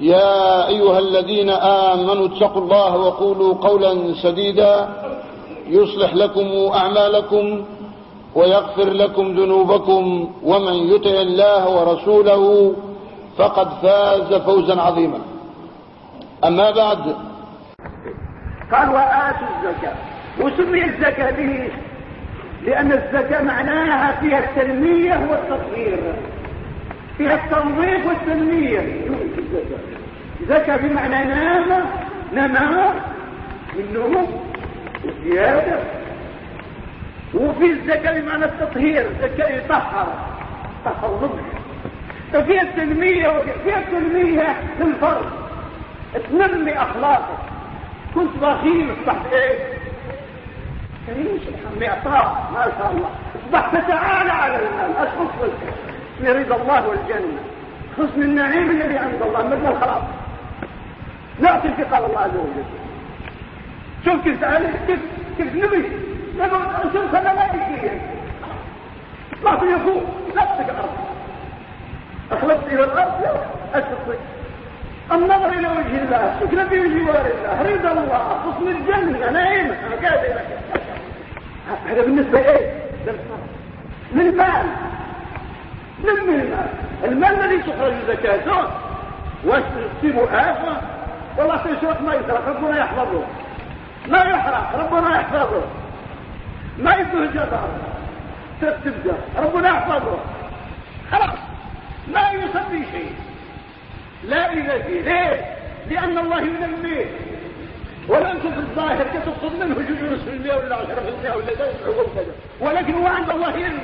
يا أيها الذين آمنوا اتقوا الله وقولوا قولا سديدا يصلح لكم أعمالكم ويغفر لكم ذنوبكم ومن يطع الله ورسوله فقد فاز فوزا عظيما. أما بعد. قال وآتوا الزكاة. وسمي الزكاة به لأن الزكاة معناها فيها التنمية والتطهير. فيها التنظيف والتنمية. زكاة بمعنى نام نما النمو والزيادة وفي الزكاة بمعنى التطهير الزكاة يطهر طهر ضمن ففيها التنمية وفيها التنمية للفرد تنمي أخلاقك كنت بخيل أصبحت إيه؟ كريم سبحان معطاء ما شاء الله. أصبحت تعالى على المال اشخص لرضا الله والجنة. حسن النعيم الذي عند الله مثل الخلاص لا تلك قال الله عز وجل. شوف كيف تعالى كيف كيف نبي. شوف أنا لا يجي. ما في يفوق نفسك الأرض أخلصت إلى الأرض لا أستطيع. النظر إلى وجه الله الشكر في جوار الله رضا الله حسن الجنة نعيمه قادر هذا بالنسبة إيه؟ للمال للمال المال الذي تخرج زكاته وتسيبه آفة والله شوط ما يسرق ربنا يحفظه. ما يحرق ربنا يحفظه. ما يتهجر تبدأ ربنا يحفظه. خلاص. ما يسمي شيء. لا إذا فيه. ليه؟ لأن الله ينميه. ولا أنت في الظاهر كتقصد منه جلوس في المئة ولا عشرة في المئة ولا ولكن هو عند الله ينمي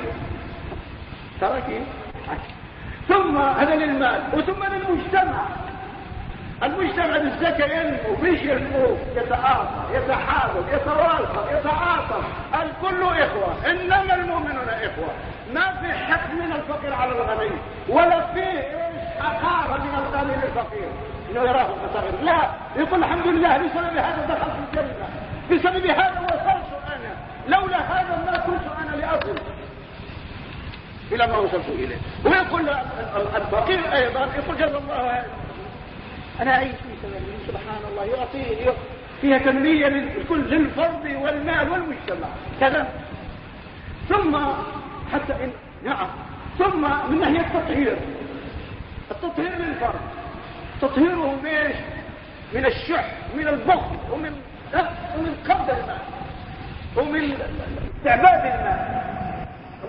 ترى كيف؟ ثم هذا للمال وثم للمجتمع. المجتمع بالزكاة ينمو فيش ينمو يتآخر يتحاول يتواصل يتعاطف الكل إخوة إنما المؤمنون إخوة. ما في حق من الفقير على الغني ولا في حقارة من الغني للفقير. إنه يراه الفقير لا يقول الحمد لله بسبب هذا دخلت الجنة. بسبب هذا وصلت أنا. لولا هذا ما كنت أنا لأصل. إلى ما وصلت إليه. ويقول الفقير أيضا يقول جزا الله أنا أعيش في سبيل سبحان الله يعطيه فيها تنمية للكل للفرد والمال والمجتمع. كذا. ثم حتى إن نعم. ثم من ناحية التطهير. التطهير للفرد. تطهيره بايش من الشح من البخل ومن ومن قبض المال. ومن استعباد المال.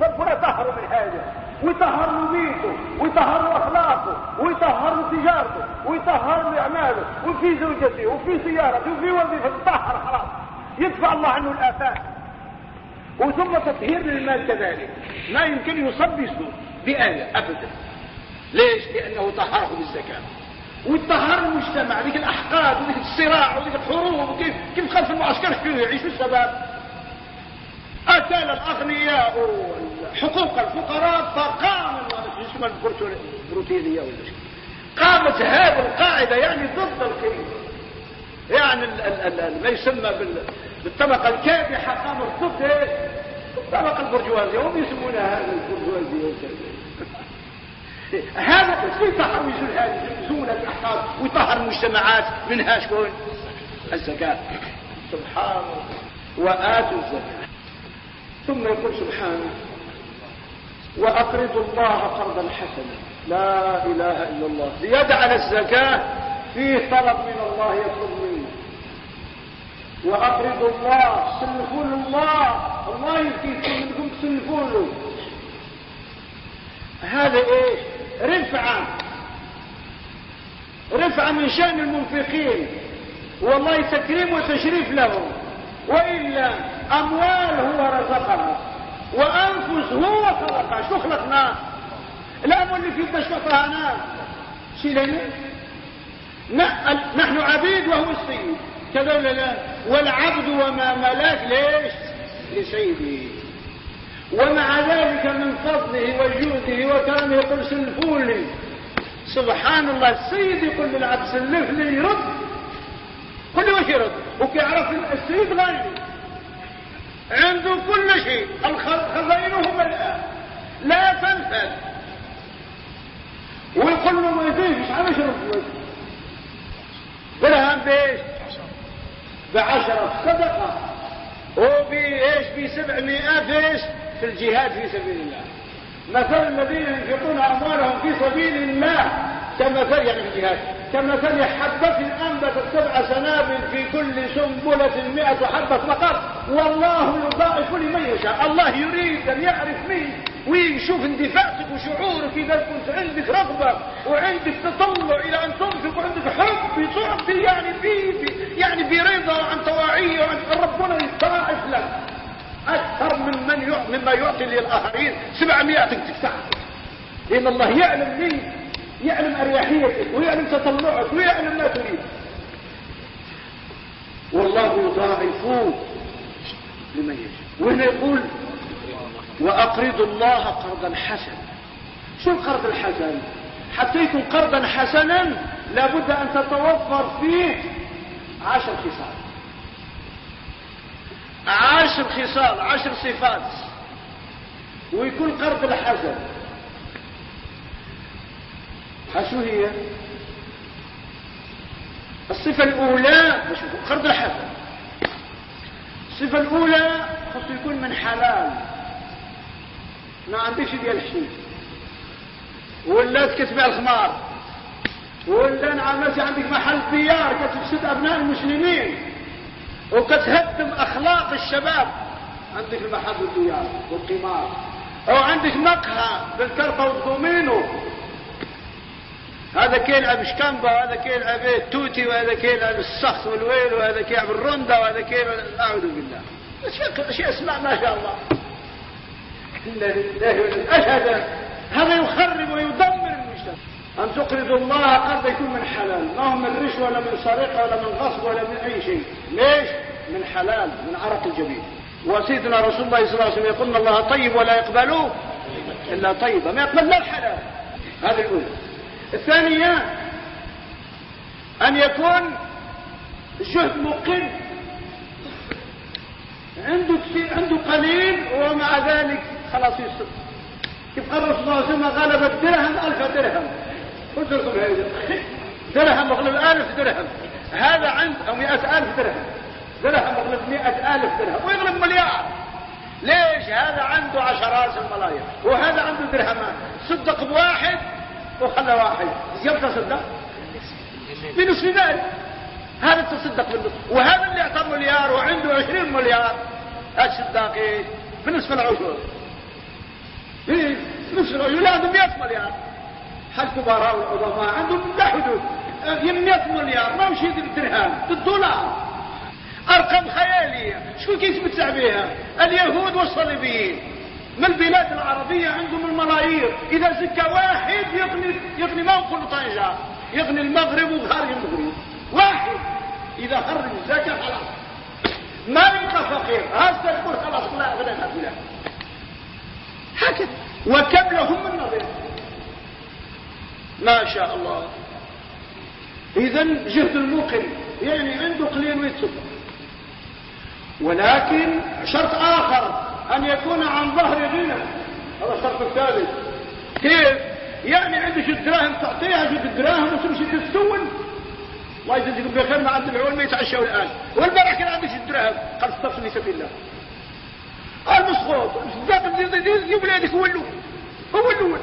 ربنا طهره من هذا ويطهر له بيته ويطهر له أخلاقه ويطهر له تجارته ويطهر له اعماله وفي زوجته وفي سيارته وفي وظيفه طهر خلاص. يدفع الله عنه الآفات. وثم تطهير للمال كذلك. ما يمكن يصب بآية ابدا. ليش؟ لأنه طهره بالزكاه ويطهر المجتمع ذيك الأحقاد وذيك الصراع وذيك الحروب وكيف كيف خلف المعسكر يعيشوا الشباب. أتى الأغنياء. حقوق الفقراء فقام اسمها البروتينية ولا شيء قامت هذه القاعدة يعني ضد الكريم. يعني ال ال ال ما يسمى بالطبقة الكابحة قامت ضد الطبقة البرجوازية. هم يسمونها البرجوازية. هذا تحويز هذه زون الأحقاب ويطهر المجتمعات منها شكون الزكاة. سبحان الله. وآتوا الزكاة. ثم يقول سبحانه وأقرضوا الله قرضا حسنا. لا إله إلا الله. على الزكاة فيه طلب من الله يطلب منه. وأقرضوا الله سلفوا الله. الله يبكي منكم تسلفوا له هذا إيش؟ رفعة. رفعة من شأن المنفقين. والله تكريم وتشريف لهم. وإلا أموال هو رزقها وأنفس هو خلقها شو خلقناه الأمر اللي فيه تشفطها ناس شيلنا نحن عبيد وهو السيد. كذا ولا لا؟ والعبد وما ملاك. ليش؟ لسيده ومع ذلك من فضله وجوده وكرمه يقول سلفوا لي سبحان الله السيد يقول للعبد سلف لي يرد كل وش يرد؟ وكيعرف السيد غني عنده كل شيء. خزائنه ملآن لا تنفذ ويقول له ما مش عارف يرد درهم بإيش؟ بعشرة صدقة. وبايش بسبعمائة إيش؟ في الجهاد في سبيل الله. مثل الذين ينفقون أموالهم في سبيل الله. كمثل يعني في الجهاد كمثل حبة أنبتت سبع سنابل في كل سنبلة مئة حبة فقط والله يضاعف لمن يشاء الله يريد أن يعرف مين. ويشوف اندفاعك وشعورك إذا كنت عندك رغبة وعندك تطلع إلى أن تنفق وعندك حب بتعطي يعني بي يعني برضا عن طواعية وعن ربنا يضاعف لك. أكثر من من مما يعطي للآخرين. 700 تكتب لأن الله يعلم مين. يعلم أريحيتك ويعلم تطلعك ويعلم ما تريد. والله يضاعف لمن يشاء. وهنا يقول وأقرضوا الله قرضا حسنا. شو القرض الحسن؟ حتى يكون قرضا حسنا لابد أن تتوفر فيه عشر خصال. عشر خصال عشر صفات. ويكون قرض الحسن. شو هي؟ الصفة الأولى الحسن الصفة الأولى خصو يكون من حلال. ما عندكش ديال الحشيش ولا تكتبع الخمار. ولا نعمتي عندك محل ديار كتفسد أبناء المسلمين. وكتهدم أخلاق الشباب. عندك المحل ديال القمار. أو عندك مقهى بالكرطة والدومينو. هذا كيلعب شكامبا وهذا كيلعب التوتي وهذا كيلعب السخط والويل وهذا كيلعب الرندا وهذا كيلعب اعوذ بالله. أشياء اسمع ما شاء الله. الا لله اشهد هذا يخرب ويدمر المجتمع. أن تقرضوا الله قد يكون من حلال. ما هو من رشوة ولا من سرقه ولا من غصب ولا من أي شيء. ليش؟ من حلال من عرق الجبين وسيدنا رسول الله صلى الله عليه وسلم يقول الله طيب ولا يقبله إلا طيبا. ما يقبل لا الحلال؟ هذا الأولى. الثانية أن يكون جهد مقل عنده كثير عنده قليل ومع ذلك خلاص يصد كيف قال الرسول صلى الله عليه وسلم؟ غلب الدرهم ألف درهم. قلت لكم هذا. درهم مغلب ألف درهم. هذا عند أو مئة ألف درهم. درهم مغلب مئة ألف درهم. ويغلب مليار. ليش؟ هذا عنده عشرات الملايين. وهذا عنده درهمان. صدق بواحد وخلى واحد. يبقى تصدق بنصف ذلك هذا تصدق بالنصف وهذا اللي اعطى مليار وعنده عشرين مليار. هذا صدق إيه؟ بنصف العشر إيه؟ نصف العشر لا عنده 100 مليار. حال كبراء والعظماء عندهم لا حدود 100 مليار. ما مشي الدرهم؟ بالدولار أرقام خيالية. كيف بتسع بها؟ اليهود والصليبيين. من البلاد العربية عندهم الملايير؟ إذا زكى واحد يغني يغني ما كل طنجة يغني المغرب وخارج المغرب. واحد! إذا خرج الزكاة خلاص. ما يبقى فقير. هذا يقول خلاص. لا غدا هكذا هكذا. وكم لهم من نظير؟ ما شاء الله. إذا جهد الموقن يعني عنده قليل ويتصدق ولكن شرط آخر. أن يكون عن ظهر غنى هذا الشرط الثالث كيف؟ يعني عندك الدراهم تعطيها جد الدراهم وتمشي تستول الله يجزيكم بخير ما عند العلماء يتعشوا الآن. والبارح كان عندك الدراهم قال استغفر في سبيل الله. قال مسخوط. زاد ولادك هو الأول هو الأول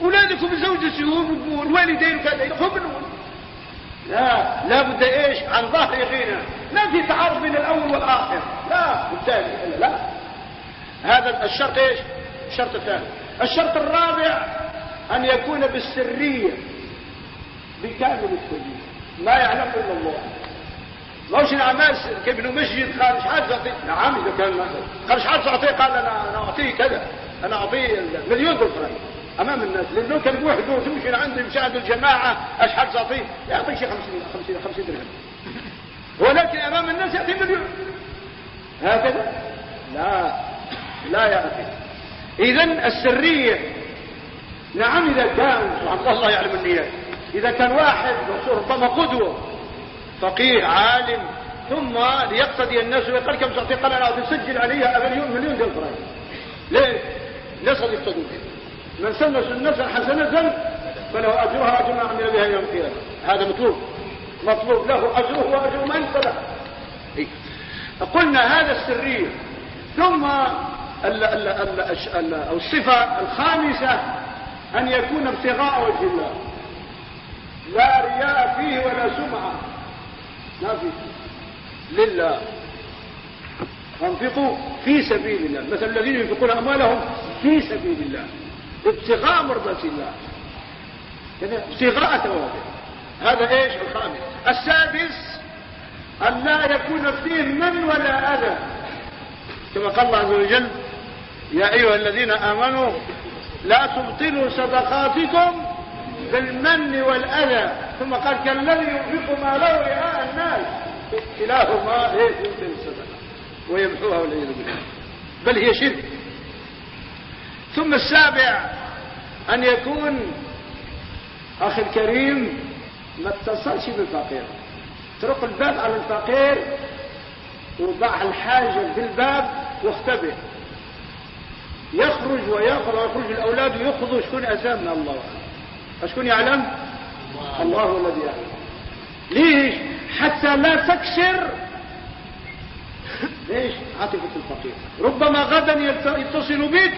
ولادكم زوجتي والوالدين وكذا. هم الأول لا لا بد إيش؟ عن ظهر غنى ما في تعارض بين الأول والآخر. لا بالتالي. لا. هذا الشرط إيش؟ الشرط الثاني. الشرط الرابع أن يكون بالسرية بكامل السريه ما يعلم إلا الله. ماهوش العمال كيبنوا مسجد؟ قال شحال تعطي نعم إذا كان قال شحال تعطيه قال أنا أنا أعطيه كذا. أنا أعطيه مليون دولار أمام الناس لأنه كان بوحده تمشي لعنده يمشي عند الجماعة. اشحال تعطيه يعطيك شي 50 50 50 درهم. ولكن أمام الناس يعطي. مليون هكذا؟ لا. لا يعطي اذا السرية نعم إذا كان الله يعلم النيات إذا كان واحد ربما قدوة فقيه عالم ثم ليقتدي الناس ويقال كم تعطي قال أنا تسجل عليها مليون مليون درهم ليه؟ ليس يقتدوا من سن سنة حسنة فله أجرها أجر ما عمل بها يوم القيامة. هذا مطلوب. مطلوب له أجره وأجر من فله إيه؟ قلنا هذا السرية. ثم أو الصفة الخامسة أن يكون ابتغاء وجه الله. لا رياء فيه ولا سمعة. ما في. لله. انفقوا في سبيل الله. مثل الذين ينفقون أموالهم في سبيل الله. ابتغاء مرضات الله. ابتغاء ثوابه هذا إيش؟ الخامس. السادس أن لا يكون فيه من ولا أذى. كما قال الله عز وجل يا أيها الذين آمنوا لا تبطلوا صدقاتكم بالمن والأذى. ثم قال كالذي ينفق ماله رئاء الناس. كلاهما يبطل الصدقه ويمحوها والعياذ بالله. بل هي شرك. ثم السابع أن يكون أخي الكريم ما اتصلش بالفقير. اترك الباب على الفقير وضع الحاجة بالباب واختبئ. يخرج ويخرج ويخرج. الأولاد ويأخذوا شكون أتاه من الله. شكون يعلم؟ الله الذي يعلم. ليش؟ حتى لا تكسر. ليش؟ عاطفة الفقير. ربما غدا يتصل بك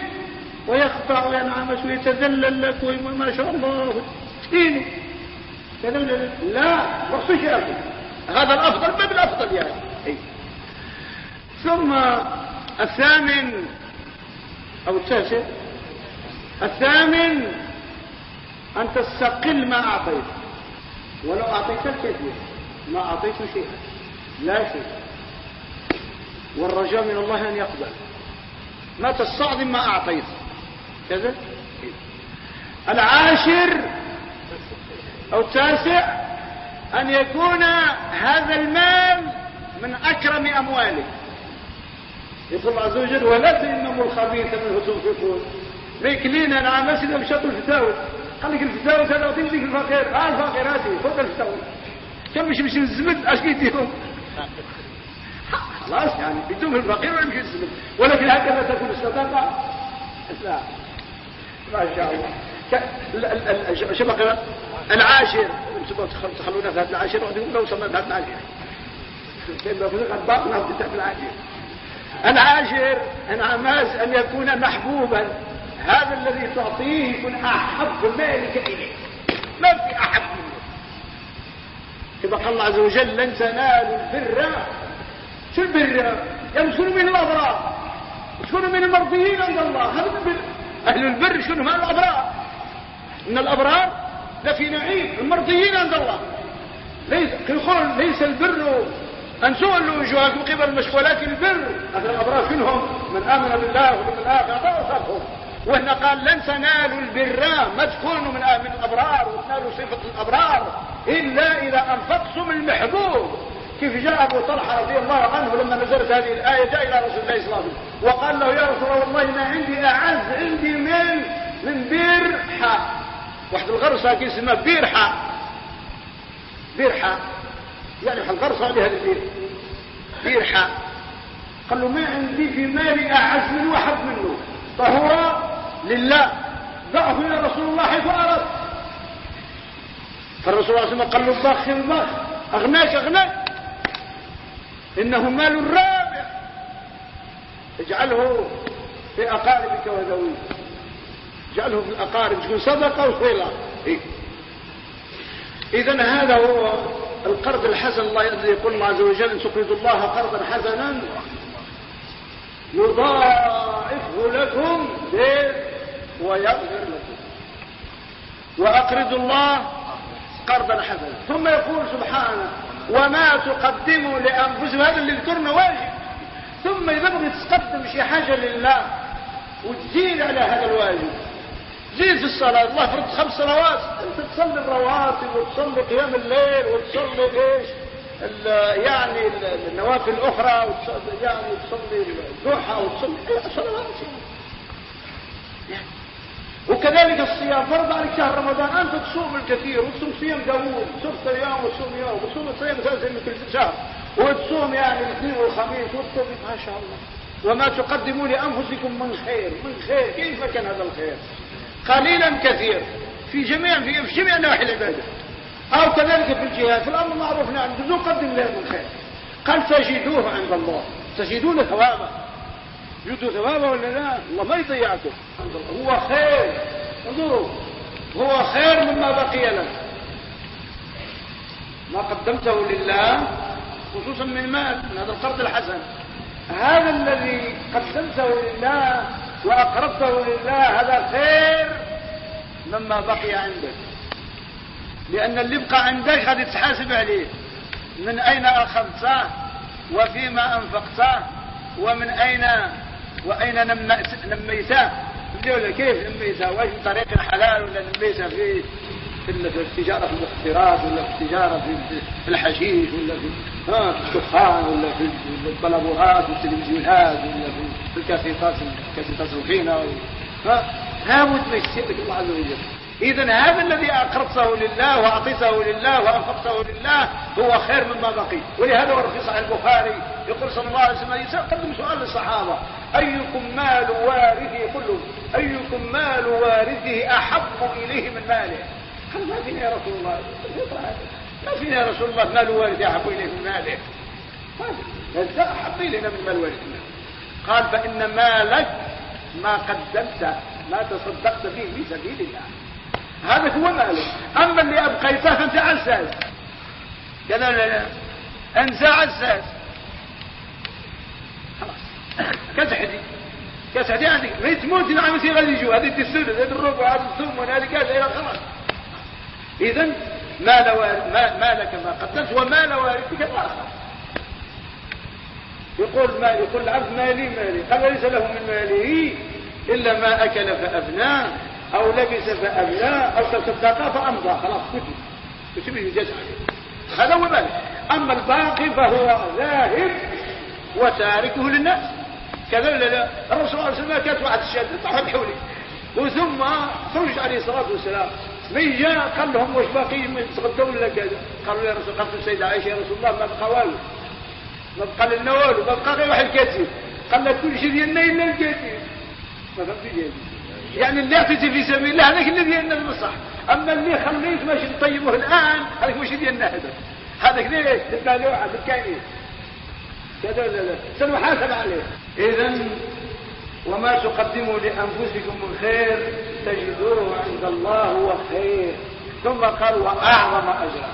ويخضع وينعمس ويتذلل لك وما شاء الله. مسكين تذلل. لا مخصوص يا أخي. هذا الأفضل ما بالأفضل يعني. ثم الثامن أو التاسع. الثامن أن تستقل ما أعطيت. ولو أعطيت الكثير ما أعطيت شيئا لا شيء. والرجاء من الله أن يقبل. ما تستعظم ما أعطيت. كذا؟ العاشر أو التاسع أن يكون هذا المال من أكرم أموالك. يقول الله عز وجل ولا تنموا الخبيث منه تنفقون. ميكلين أنا عم اسد بشطوا الفتاوى. قال لك الفتاوى هذا أعطيك لك الفقير. آه الفقير هاتي فوق الفتاوى. كم مش مش الزبد اش يديهم خلاص يعني بدون الفقير ولا يمشي الزبد ولكن هكذا تكون الصدقة. لا. ما شاء الله. شبكة العاشر. تخلونا في هذا العاشر وعندهم لو سمى هذا العاشر. كيف بفرق الباطنة في العاشر. العاشر انعماز أن يكون محبوبا. هذا الذي تعطيه يكون أحب مالك اليه ما في احب منه كما قال الله عز وجل لن تنالوا البر. شو البر؟ شكونوا من الأبرار. شكونوا من المرضيين عند الله؟ هذا البر. أهل البر شنو؟ ما الأبرار. إن الأبرار لفي نعيم. المرضيين عند الله. ليس ليس البر أن وجوهكم قبل المشي ولكن البر. أهل الأبرار شنهم؟ من آمن بالله وبالآخرة الآخرة وصفهم وهنا قال لن تنالوا البر. ما تكونوا من من الأبرار وتنالوا صفة الأبرار إلا إذا أنفقتم المحبوب كيف جاء أبو طلحة رضي الله عنه لما نزلت هذه الآية جاء إلى رسول الله صلى الله عليه وسلم وقال له يا رسول الله ما عندي أعز عندي من من بير حاء واحد الغرصة كي اسمها بير حاء بير حاء يعني لها البير بير حاء قال له ما عندي في مالي أعز من واحد منه. فهو لله. ضعه يا رسول الله حيث فالرسول الله عليه قال له بخ البخ أغناك أغناك. إنه مال رابع اجعله في أقاربك وذويك اجعله في الأقارب. تكون صدقة وصلة إيه؟ إذا هذا هو القرض الحسن الله يقول عز وجل تقرضوا الله قرضا حسنا يضاعفه لكم ويغفر لكم. وأقرضوا الله قرضا حسنا. ثم يقول سبحانه وما تقدموا لأنفسكم هذا اللي ذكرنا واجب. ثم بغيت تقدم شي حاجة لله وتزيد على هذا الواجب. في الصلاة. الله فرض خمس صلوات. أنت تصلي الرواتب وتصلي قيام الليل وتصلي إيش؟ يعني النوافل الأخرى وتصلي يعني تصلي الضحى وتصلي صلوات. وكذلك الصيام. فرض عليك شهر رمضان. أنت تصوم الكثير وتصوم صيام داوود تصوم أيام وتصوم يوم. وتصوم صيام ثلاثة من كل شهر. وتصوم يعني الاثنين والخميس وتصوم. ما شاء الله. وما تقدموا لأنفسكم من خير. من خير. كيف كان هذا الخير؟ قليلا كثير. في جميع في, جميع نواحي العبادة. أو كذلك في الجهاد. في الأمر المعروف نعم. نقدم له من خير قال تجدوه عند الله. تجدون ثوابه. يدوا ثوابه ولا لا؟ الله ما يضيعكم. هو خير. انظروا. هو خير مما بقي لك ما قدمته لله خصوصا من مال من هذا القرض الحسن. هذا الذي قدمته لله وأقربته لله هذا خير مما بقي عندك. لأن اللي بقى عندك هذه تحاسب عليه. من أين أخذته؟ وفيما أنفقته؟ ومن أين؟ وأين نميته؟ ولا كيف نميته؟ واش من طريق حلال ولا نميته في في التجارة في المخدرات ولا في التجارة في الحشيش ولا في الدخان ولا في البلابورات والتلفزيونات ولا في الكاسيتات الكاسيتات الروحينة ها لابد ما يسير الله عز وجل. اذا هذا الذي أقرضته لله وأعطيته لله وأنفقته لله هو خير مما بقي. ولهذا ورد في صحيح البخاري يقول صلى الله عليه وسلم يقدم سؤال للصحابة. أيكم مال وارثه كله أيكم مال وارثه أحب إليه من ماله. قال ما فينا يا رسول الله. ما فينا يا رسول الله مال وارثه أحب إليه من ماله. ما أحب إلينا من مال وارثنا قال فإن مالك ما قدمت ما تصدقت به في سبيل الله. هذا هو مالك. أما اللي أبقيته فأنت عساس كذا ولا لا انت عساس خلاص. كسحدي عندك ما تموت نعم يصير غادي يجوا هذه السنة هذه الربع هذه الثمن هذه كذا خلاص. اذا مال مالك ما قدمت ومال وارثك الآخر يقول ما يقول العبد مالي مالي قال ليس له من ماله إلا ما أكل فافناه أو لبس فابلى أو تصدق فأمضى. خلاص كتب. كتب الجزء هذا هو ذلك أما الباقي فهو ذاهب وتاركه للناس. كذا ولا لا؟ الرسول صلى الله عليه وسلم كانت واحد الشاب طرح بحولي. وثم خرج عليه الصلاة والسلام. جاء قال لهم واش باقي من تغدوا ولا كذا قالوا يا رسول قالت السيده عائشة يا رسول الله ما بقى والو. ما بقى لنا والو ما بقى غير واحد كثير قال لك كل شيء ديالنا إلا الكثير ما فهمتش يعني اعطيتي في سبيل الله هذاك اللي ديالنا المصح أما اللي خليت ماشي نطيبه الآن هذاك ماشي ديالنا هذا. هذاك ليش البالوعه بالكاينين كذا ولا لا سنحاسب عليه. اذا وما تقدموا لأنفسكم من خير تجدوه عند الله هو خير. ثم قال وأعظم أجرا.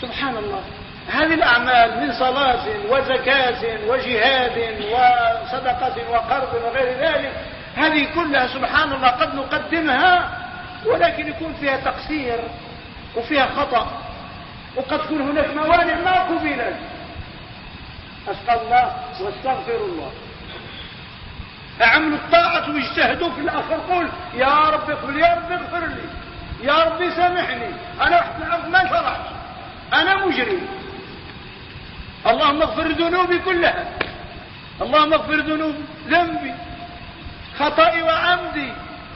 سبحان الله. هذه الأعمال من صلاة وزكاة وجهاد وصدقة وقرض وغير ذلك هذه كلها سبحان الله قد نقدمها ولكن يكون فيها تقصير وفيها خطأ وقد تكون هناك موانع ما قبلت. أسأل الله واستغفر الله. أعملوا الطاعة واجتهدوا في الآخر. قول يا رب اغفر يا رب اغفر لي. يا رب سامحني. أنا ما شرعت. أنا مجرم. اللهم اغفر ذنوبي كلها. اللهم اغفر ذنوبي ذنبي خطئي وعمدي.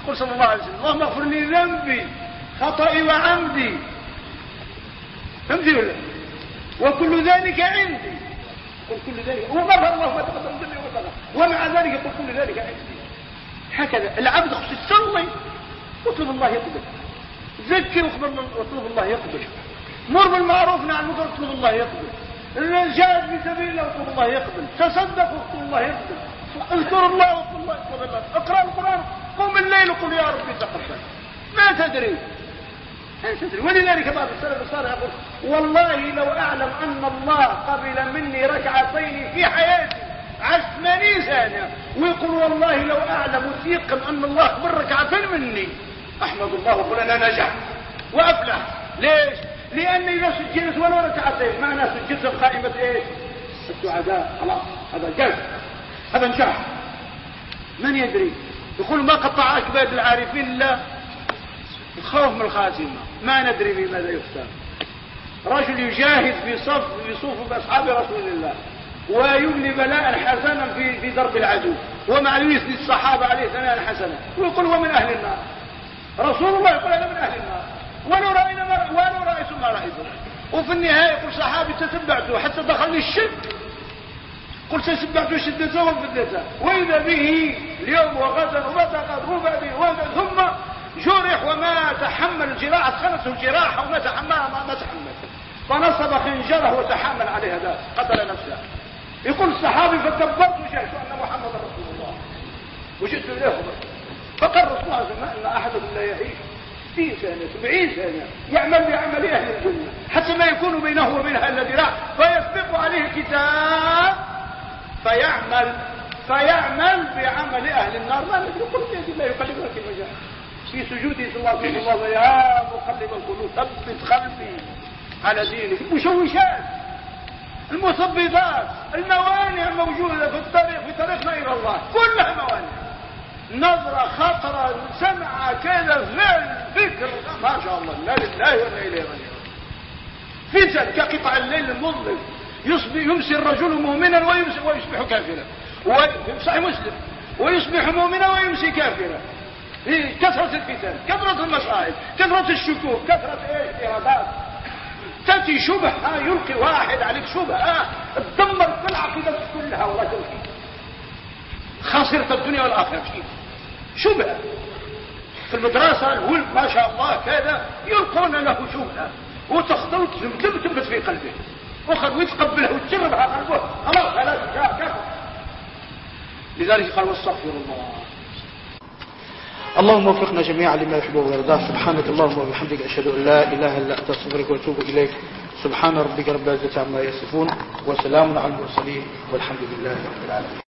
قل صلى الله عليه وسلم اللهم اغفر لي ذنبي خطئي وعمدي. فهمتي ولا؟ وكل ذلك عندي. قل كل ذلك. هو غفر الله ما تقدم. ومع ذلك قل كل ذلك عندي هكذا العبد خص يصلي واطلب الله يقبل. زكي واطلب الله يقبل. مر بالمعروف نعم واطلب الله يقبل. جاهد في سبيل الله واطلب الله يقبل. تصدق واطلب الله يقبل. اذكر الله واذكر الله اذكر الله اقرأ القرآن. قم الليل وقل يا ربي تقبل. ما تدري. ولذلك بعض السلف الصالح يقول والله لو أعلم أن الله قبل مني ركعتين في حياتي 80 سنة ويقول والله لو أعلم وثيقا أن الله قبل ركعتين مني. أحمد الله وقول أنا نجح. وأفلح. ليش؟ لاني إذا سجلت ولو ركعتين معنى سجلت القائمة إيش؟ السعداء خلاص. هذا جاز. هذا نجاح. من يدري؟ يقول ما قطع أكباد العارفين إلا الخوف من الخاتمة ما ندري بماذا يختار رجل يجاهد في صف يصوف بأصحاب رسول الله. ويبني بلاء حسنا في في درب العدو. ومع يثني الصحابه عليه ثناء حسنا. ويقول هو من أهل النار. رسول الله يقول أنا من أهل النار. ولو رأينا ما ولو رايت ما رايته وفي النهاية يقول صحابي تتبعته حتى دخلني الشك قلت تتبعت شدته وفدته وإذا به اليوم وغدا ومتى قد ربى به ثم جرح وما تحمل الجراح. أدخلته الجراحه وما تحملها ما, تحمل. فنصب خنجره وتحمل عليه هذا قتل نفسه. يقول الصحابي فكبرت وجهت أن محمد رسول الله؟ وجئت إليه. فقال رسول الله إن أحدكم لا يعيش في سنة سبعين سنة يعمل بعمل أهل الجنة. حتى ما يكون بينه وبينها إلا ذراع فيسبق عليه الكتاب فيعمل فيعمل بعمل أهل النار. لا ندري قل بيد الله يقلبها كيف جاء في سجوده صلى الله عليه وسلم يا مقلب القلوب ثبت قلبي على دينك. المشوشات المثبطات الموانع الموجودة في الطريق في طريقنا إلى الله كلها موانع. نظرة خطرة سمعة كذا فعل فكر ما شاء الله لا لله ولا إليه راجعون. فتن كقطع الليل المظلم. يصبح يمسي الرجل مؤمنا ويصبح كافرا. صحيح مسلم. ويصبح مؤمنا ويمسي كافرا. كثرة الفتن كثرة المصائب كثرة الشكوك كثرة ارادات تأتي شبهة يلقي واحد عليك شبهة تدمر كل عقيدتك كلها ولا تلقي خسرت الدنيا والآخرة كيف شبهة. في المدرسة الولد ما شاء الله كذا يلقون له شبهة. وتخطوط تثبت في قلبه. وخذ ويتقبلها وتجربها قلبه خلاص خلاص لذلك قال واستغفر الله. اللهم وفقنا جميعا لما يحبه ويرضاه سبحانك اللهم وبحمدك أشهد أن لا إله إلا أنت أستغفرك وأتوب إليك. سبحان ربك رب العزة عما يصفون وسلام على المرسلين والحمد لله رب العالمين.